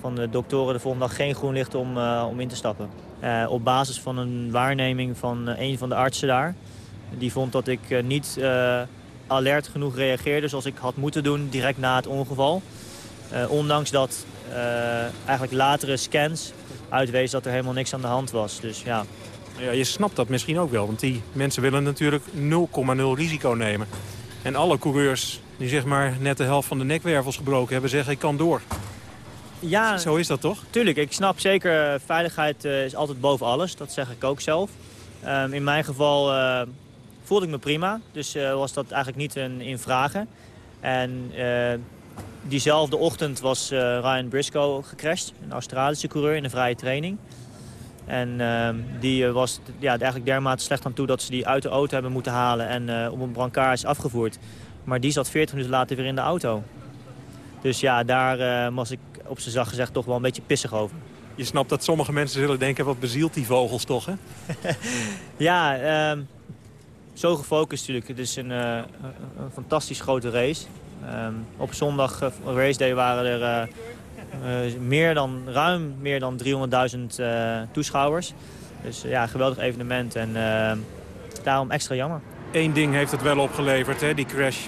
van de doktoren de volgende dag geen groen licht om, eh, om in te stappen. Eh, op basis van een waarneming van eh, een van de artsen daar. Die vond dat ik niet alert genoeg reageerde zoals ik had moeten doen direct na het ongeval. Ondanks dat eigenlijk latere scans uitwezen dat er helemaal niks aan de hand was. Dus ja, Ja, je snapt dat misschien ook wel, want die mensen willen natuurlijk 0,0 risico nemen. En alle coureurs die zeg maar net de helft van de nekwervels gebroken hebben, zeggen ik kan door. Ja, Zo is dat toch? Tuurlijk, ik snap zeker, eh, veiligheid eh, is altijd boven alles. Dat zeg ik ook zelf. Ehm, in mijn geval eh, voelde ik me prima, dus was dat eigenlijk niet een, in vragen. En diezelfde ochtend was Ryan Briscoe gecrashed, een Australische coureur in een vrije training. En ehm, die eh, was ja, eigenlijk dermate slecht aan toe dat ze die uit de auto hebben moeten halen en eh, op een brancard is afgevoerd. Maar die zat 40 minuten later weer in de auto. Dus ja, daar eh, was ik op zijn zacht gezegd toch wel een beetje pissig over. Je snapt dat sommige mensen zullen denken, wat bezielt die vogels toch, hè? Ja, ehm, zo gefocust natuurlijk. Het is een, een fantastisch grote race. Ehm, op zondag race day waren er meer dan, ruim meer dan 300.000 eh, toeschouwers. Dus eh, ja, geweldig evenement en daarom extra jammer. Eén ding heeft het wel opgeleverd, hè, die crash.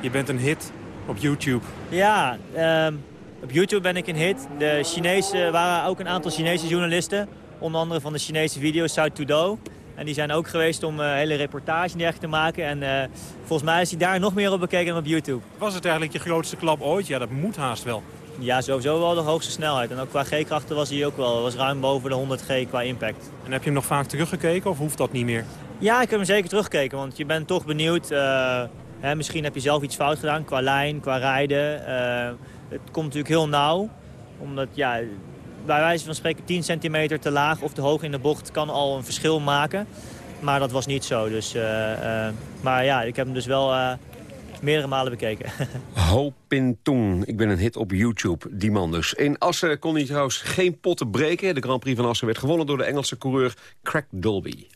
Je bent een hit op YouTube. Ja, ehm, op YouTube ben ik een hit. De Chinese waren ook een aantal Chinese journalisten. Onder andere van de Chinese video South Tudo. En die zijn ook geweest om een hele reportage dergelijke te maken. En eh, volgens mij is hij daar nog meer op bekeken dan op YouTube. Was het eigenlijk je grootste klap ooit? Ja, dat moet haast wel. Ja, sowieso wel de hoogste snelheid. En ook qua G-krachten was hij ook wel. was ruim boven de 100 G qua impact. En heb je hem nog vaak teruggekeken of hoeft dat niet meer? Ja, ik heb hem zeker teruggekeken. Want je bent toch benieuwd. eh, hè, misschien heb je zelf iets fout gedaan qua lijn, qua rijden. Eh, het komt natuurlijk heel nauw. Omdat, ja, bij wijze van spreken 10 centimeter te laag of te hoog in de bocht kan al een verschil maken. Maar dat was niet zo. Dus, eh, maar ja, ik heb hem dus wel meerdere malen bekeken. Ho Pin Tung. Ik ben een hit op YouTube, die man dus. In Assen kon hij trouwens geen potten breken. De Grand Prix van Assen werd gewonnen door de Engelse coureur Craig Dolby.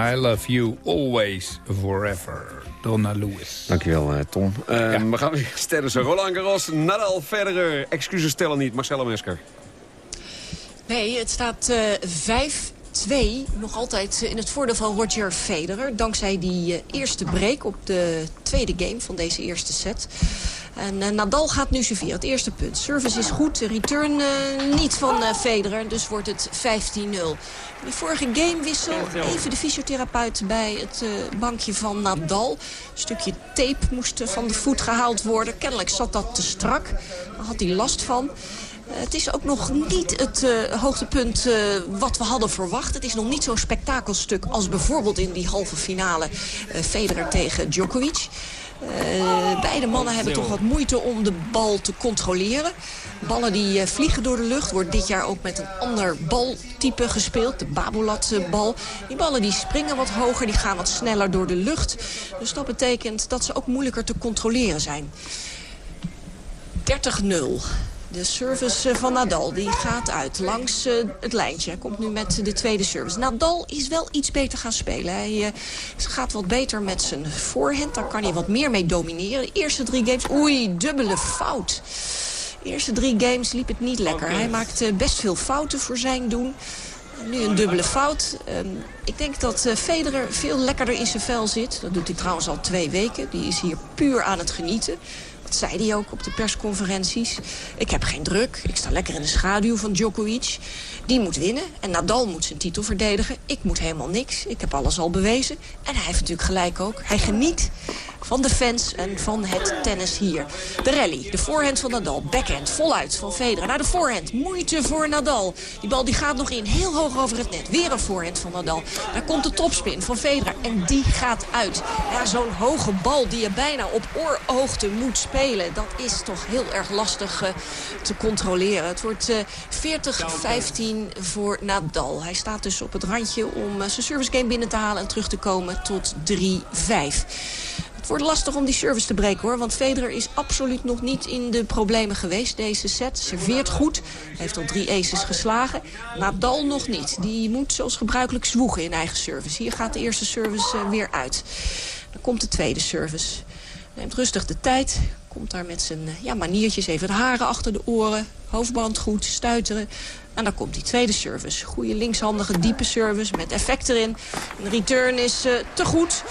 I love you always forever. Donna Lewis. Dankjewel, eh, Tom. Uh. We gaan weer sterren. Roland Garros, Nadal, verder. Excuses stellen niet, Marcella Mesker. Nee, het staat eh, uh, 5 twee nog altijd eh, in het voordeel van Roger Federer. Dankzij die eh, eerste break op de tweede game van deze eerste set. En eh, Nadal gaat nu serveren, het eerste punt. Service is goed, return niet van uh, Federer, dus wordt het 15-0. De vorige gamewissel, even de fysiotherapeut bij het bankje van Nadal. Een stukje tape moest van de voet gehaald worden. Kennelijk zat dat te strak, daar had hij last van. Het is ook nog niet het eh, hoogtepunt eh, wat we hadden verwacht. Het is nog niet zo'n spektakelstuk als bijvoorbeeld in die halve finale eh, Federer tegen Djokovic. Beide mannen hebben toch wat moeite om de bal te controleren. Ballen die vliegen door de lucht. Wordt dit jaar ook met een ander baltype gespeeld. De Babolat-bal. Die ballen die springen wat hoger. Die gaan wat sneller door de lucht. Dus dat betekent dat ze ook moeilijker te controleren zijn. 30-0. De service eh, van Nadal die gaat uit langs eh, het lijntje. Hij komt nu met de tweede service. Nadal is wel iets beter gaan spelen. Hij eh, gaat wat beter met zijn voorhand. Daar kan hij wat meer mee domineren. De eerste drie games, oei, dubbele fout. De eerste drie games liep het niet lekker. Hij maakt best veel fouten voor zijn doen. Nu een dubbele fout. Ehm, ik denk dat Federer veel lekkerder in zijn vel zit. Dat doet hij trouwens al twee weken. Die is hier puur aan het genieten. Dat zei hij ook op de persconferenties. Ik heb geen druk. Ik sta lekker in de schaduw van Djokovic. Die moet winnen. En Nadal moet zijn titel verdedigen. Ik moet helemaal niks. Ik heb alles al bewezen. En hij heeft natuurlijk gelijk ook. Hij geniet van de fans en van het tennis hier. De rally, de voorhand van Nadal. Backhand, voluit van Federer. Naar de voorhand, moeite voor Nadal. Die bal die gaat nog in, heel hoog over het net. Weer een voorhand van Nadal. Daar komt de topspin van Federer en die gaat uit. Zo'n hoge bal die je bijna op oorhoogte moet spelen... dat is toch heel erg lastig eh, te controleren. Het wordt eh, 40-15 voor Nadal. Hij staat dus op het randje om eh, zijn service game binnen te halen... en terug te komen tot 3-5. Wordt lastig om die service te breken hoor. Want Federer is absoluut nog niet in de problemen geweest deze set. Serveert goed. Heeft al drie aces geslagen. Nadal nog niet. Die moet zoals gebruikelijk zwoegen in eigen service. Hier gaat de eerste service eh, weer uit. Dan komt de tweede service. Neemt rustig de tijd. Komt daar met zijn eh, ja, maniertjes even de haren achter de oren. Hoofdband goed, stuiteren. En dan komt die tweede service. Goede linkshandige diepe service met effect erin. De return is eh, te goed.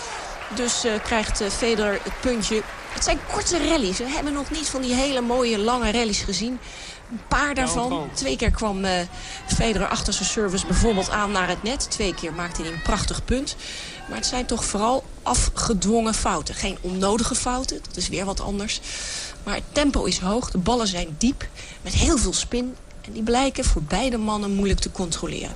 Dus eh, krijgt eh, Federer het puntje. Het zijn korte rallies. We hebben nog niet van die hele mooie lange rallies gezien. Een paar daarvan. Twee keer kwam eh, Federer achter zijn service bijvoorbeeld aan naar het net. Twee keer maakte hij een prachtig punt. Maar het zijn toch vooral afgedwongen fouten. Geen onnodige fouten, dat is weer wat anders. Maar het tempo is hoog, de ballen zijn diep, met heel veel spin. En die blijken voor beide mannen moeilijk te controleren.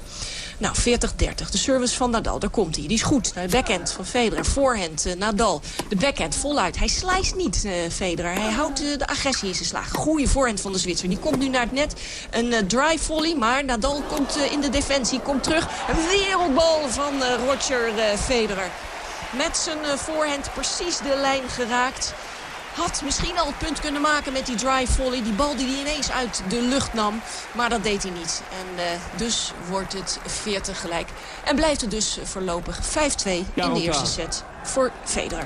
Nou, 40-30. De service van Nadal, daar komt hij. Die is goed. De backhand van Federer. Voorhand eh, Nadal. De backhand voluit. Hij slijst niet, eh, Federer. Hij houdt eh, de agressie in zijn slag. Goeie voorhand van de Zwitser. Die komt nu naar het net. Een dry volley, maar Nadal komt in de defensie. Komt terug. Een wereldbal van Roger Federer. Met zijn voorhand precies de lijn geraakt. Had misschien al het punt kunnen maken met die dry volley. Die bal die hij ineens uit de lucht nam. Maar dat deed hij niet. En eh, dus wordt het 40 gelijk. En blijft het dus voorlopig 5-2 in de eerste set voor Federer.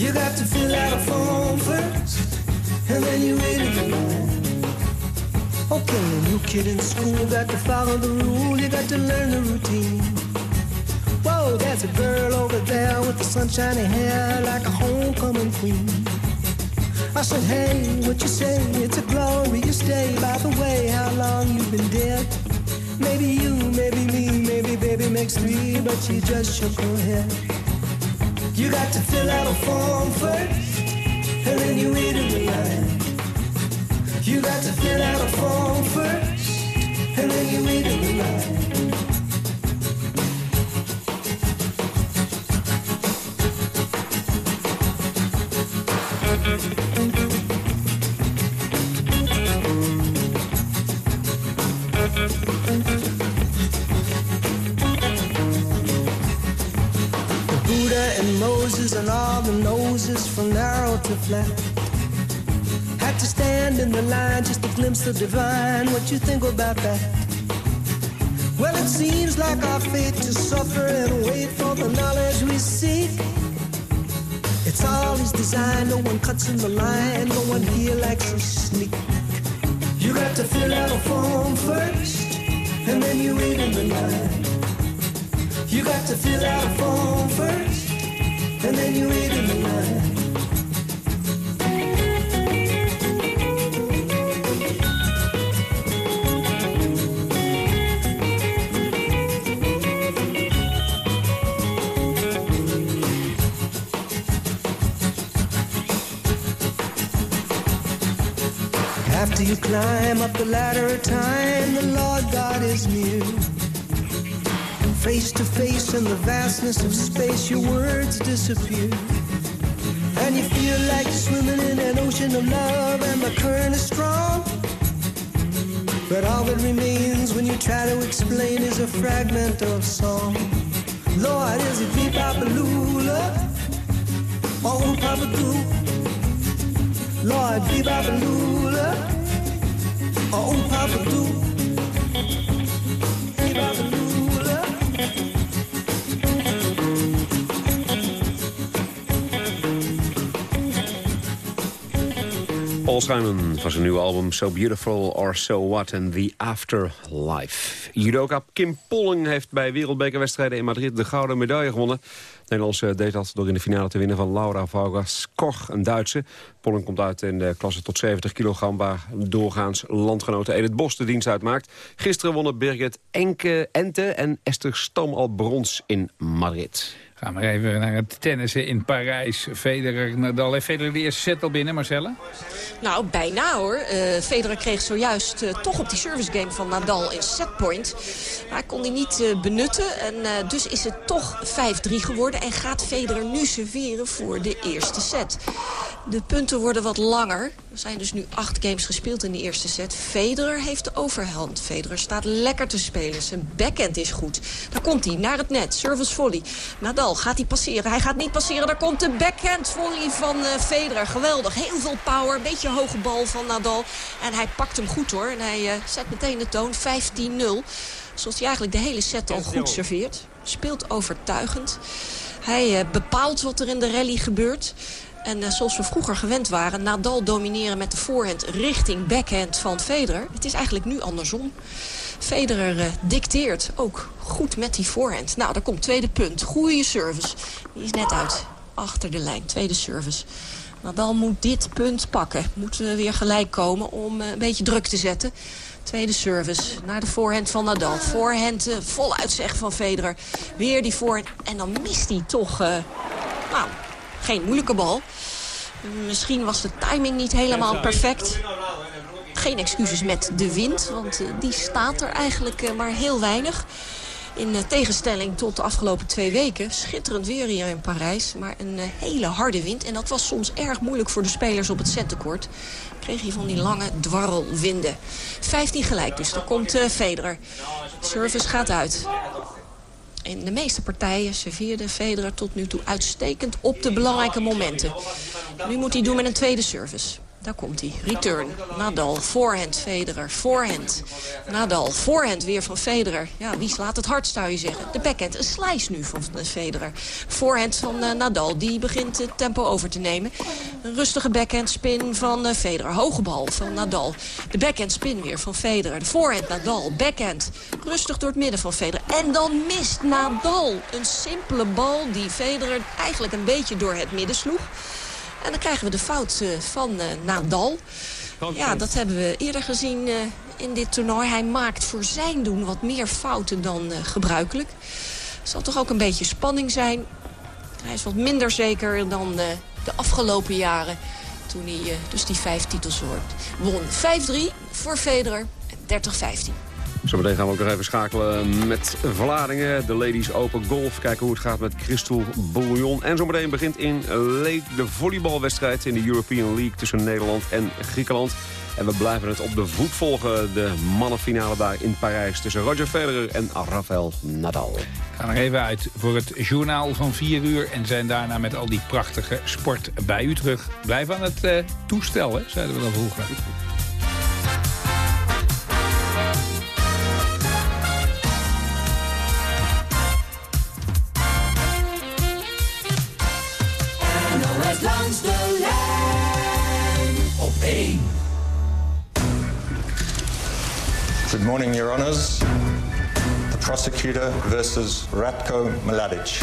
You got to fill out a form first, and then you wait in the line. Okay, a new kid in school got to follow the rule, you got to learn the routine. Whoa, there's a girl over there with the sunshiny hair like a homecoming queen. I said, hey, what you say? It's a glorious day. By the way, how long you been dead? Maybe you, maybe me, maybe baby makes three, but she just shook her head. You got to fill out a form first, and then you wait in the line. You got to fill out a form first, and then you wait in the line. Flat had to stand in the line just a glimpse of divine. What you think about that? Well, it seems like our fate to suffer and wait for the knowledge we seek. It's all his design. No one cuts in the line. No one here likes to sneak. You got to fill out a form first, and then you wait in the line. You got to fill out a form first, and then you wait in the line. You climb up the ladder of time, the Lord God is near. Face to face in the vastness of space, your words disappear. And you feel like you're swimming in an ocean of love, and the current is strong. But all that remains when you try to explain is a fragment of song. Lord, is it beep bop lula or papa doo? Lord, beep bop Paul Simon van zijn nieuwe album So Beautiful or So What and The Afterlife. Judoka Kim Polling heeft bij wereldbekerwedstrijden in Madrid de gouden medaille gewonnen. Nederlandse deed dat door in de finale te winnen van Laura Vaugas-Koch, een Duitse. Polling komt uit in de klasse tot 70 kilogram... waar doorgaans landgenote Edith Bos de dienst uitmaakt. Gisteren wonnen Birgit Enke Ente en Esther Stam al brons in Madrid. Gaan we even naar het tennissen in Parijs. Federer, Nadal. Heeft Federer de eerste set al binnen, Marcella? Nou, bijna hoor. Eh, Federer kreeg zojuist eh, toch op die service game van Nadal een setpoint. Maar hij kon die niet eh, benutten. En dus is het toch 5-3 geworden. En gaat Federer nu serveren voor de eerste set. De punten worden wat langer. Er zijn dus nu acht games gespeeld in de eerste set. Federer heeft de overhand. Federer staat lekker te spelen. Zijn backhand is goed. Daar komt hij, naar het net. Service volley. Nadal, gaat hij passeren? Hij gaat niet passeren. Daar komt de backhand volley van eh, Federer. Geweldig. Heel veel power. Een beetje hoge bal van Nadal. En hij pakt hem goed hoor. En hij eh, zet meteen de toon. 15-0. Zoals hij eigenlijk de hele set al goed serveert. Speelt overtuigend. Hij eh, bepaalt wat er in de rally gebeurt. En zoals we vroeger gewend waren, Nadal domineren met de voorhand richting backhand van Federer. Het is eigenlijk nu andersom. Federer eh, dicteert ook goed met die voorhand. Nou, daar komt tweede punt. Goeie service. Die is net uit. Achter de lijn. Tweede service. Nadal moet dit punt pakken. Moet weer gelijk komen om eh, een beetje druk te zetten. Tweede service naar de voorhand van Nadal. Voorhand eh, voluit zeg van Federer. Weer die voorhand. En dan mist hij toch... nou, geen moeilijke bal. Misschien was de timing niet helemaal perfect. Geen excuses met de wind, want eh, die staat er eigenlijk eh, maar heel weinig. In eh, tegenstelling tot de afgelopen twee weken. Schitterend weer hier in Parijs, maar een hele harde wind. En dat was soms erg moeilijk voor de spelers op het centekort. Kreeg je van die lange dwarrelwinden. 15 gelijk dus, daar komt eh, Federer. Service gaat uit. In de meeste partijen serveerde Federer tot nu toe uitstekend op de belangrijke momenten. Nu moet hij doen met een tweede service. Daar komt hij. Return. Nadal. Voorhand. Federer. Voorhand. Nadal. Voorhand weer van Federer. Ja, wie slaat het hardst zou je zeggen. De backhand. Een slice nu van eh, Federer. Voorhand van eh, Nadal. Die begint het tempo over te nemen. Een rustige backhand spin van eh, Federer. Hoge bal van Nadal. De backhand spin weer van Federer. De voorhand Nadal. Backhand. Rustig door het midden van Federer. En dan mist Nadal. Een simpele bal die Federer eigenlijk een beetje door het midden sloeg. En dan krijgen we de fout eh, van eh, Nadal. Ja, dat hebben we eerder gezien eh, in dit toernooi. Hij maakt voor zijn doen wat meer fouten dan gebruikelijk. Er zal toch ook een beetje spanning zijn. Hij is wat minder zeker dan de afgelopen jaren. Toen hij dus die vijf titels won. Won 5-3 voor Federer en 30-15. Zometeen gaan we ook nog even schakelen met Vlaardingen. De Ladies Open Golf. Kijken hoe het gaat met Christel Bouillon. En zometeen begint in Leek de volleybalwedstrijd in de European League tussen Nederland en Griekenland. En we blijven het op de voet volgen. De mannenfinale daar in Parijs tussen Roger Federer en Rafael Nadal. Ga nog even uit voor het journaal van 4 uur... en zijn daarna met al die prachtige sport bij u terug. Blijf aan het eh, toestel, zeiden we dan vroeger. Good morning, Your Honours. The prosecutor versus Ratko Mladic.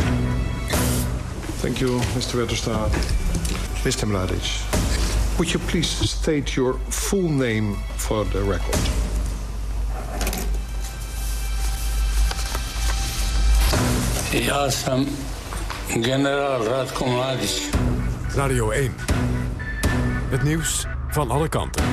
Thank you, Mr. Wetterstaat. Mr. Mladic, would you please state your full name for the record? Ja sam generaal Radko Mladic. Radio 1. Het nieuws van alle kanten.